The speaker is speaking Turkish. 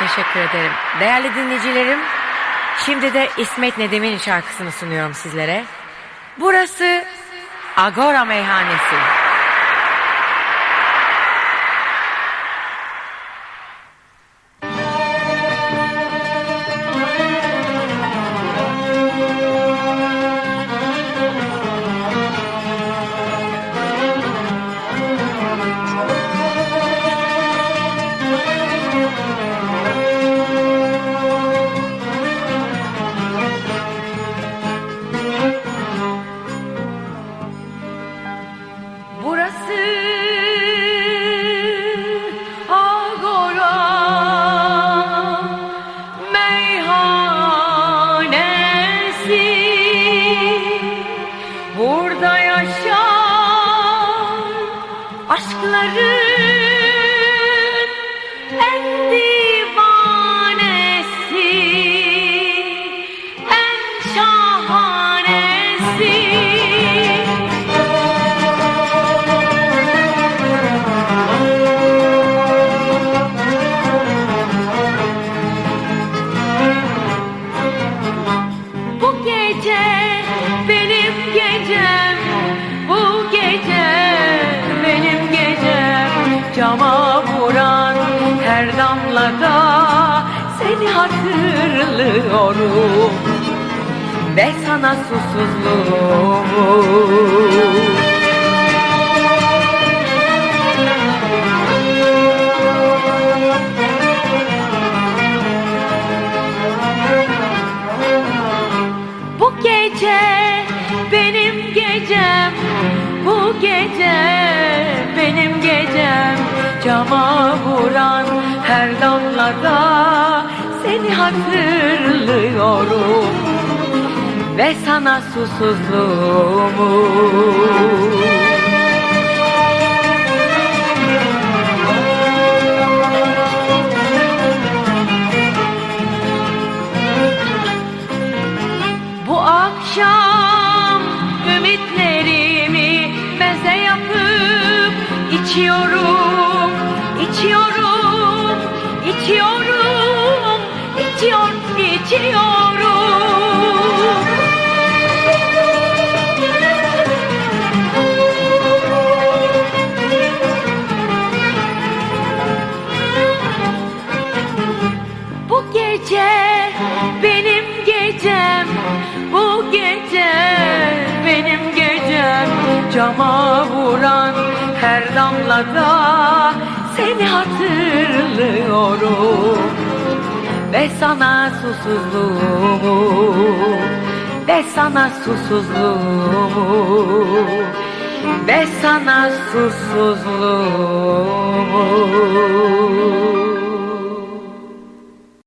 teşekkür ederim. Değerli dinleyicilerim, şimdi de İsmet Nedim'in şarkısını sunuyorum sizlere. Burası Agora Meyhanesi. Burada yaşar. Aşkların en divanesi En şahanesi Seni hatırlıyorum. Ve sana susuzluğum. Bu gece benim gecem Bu gece benim gecem. Cama vuran her damlada Seni hatırlıyorum Ve sana susuzluğumu. Bu akşam ümitlerimi meze yapıp içiyorum, içiyorum, içiyorum, içiyor, içiyorum. Bu gece benim gecem Bu gece benim gecem Cama vuran her damlada Seni hatırlıyorum Ve sana susuzluğumu Ve sana susuzluğumu Ve sana susuzluğumu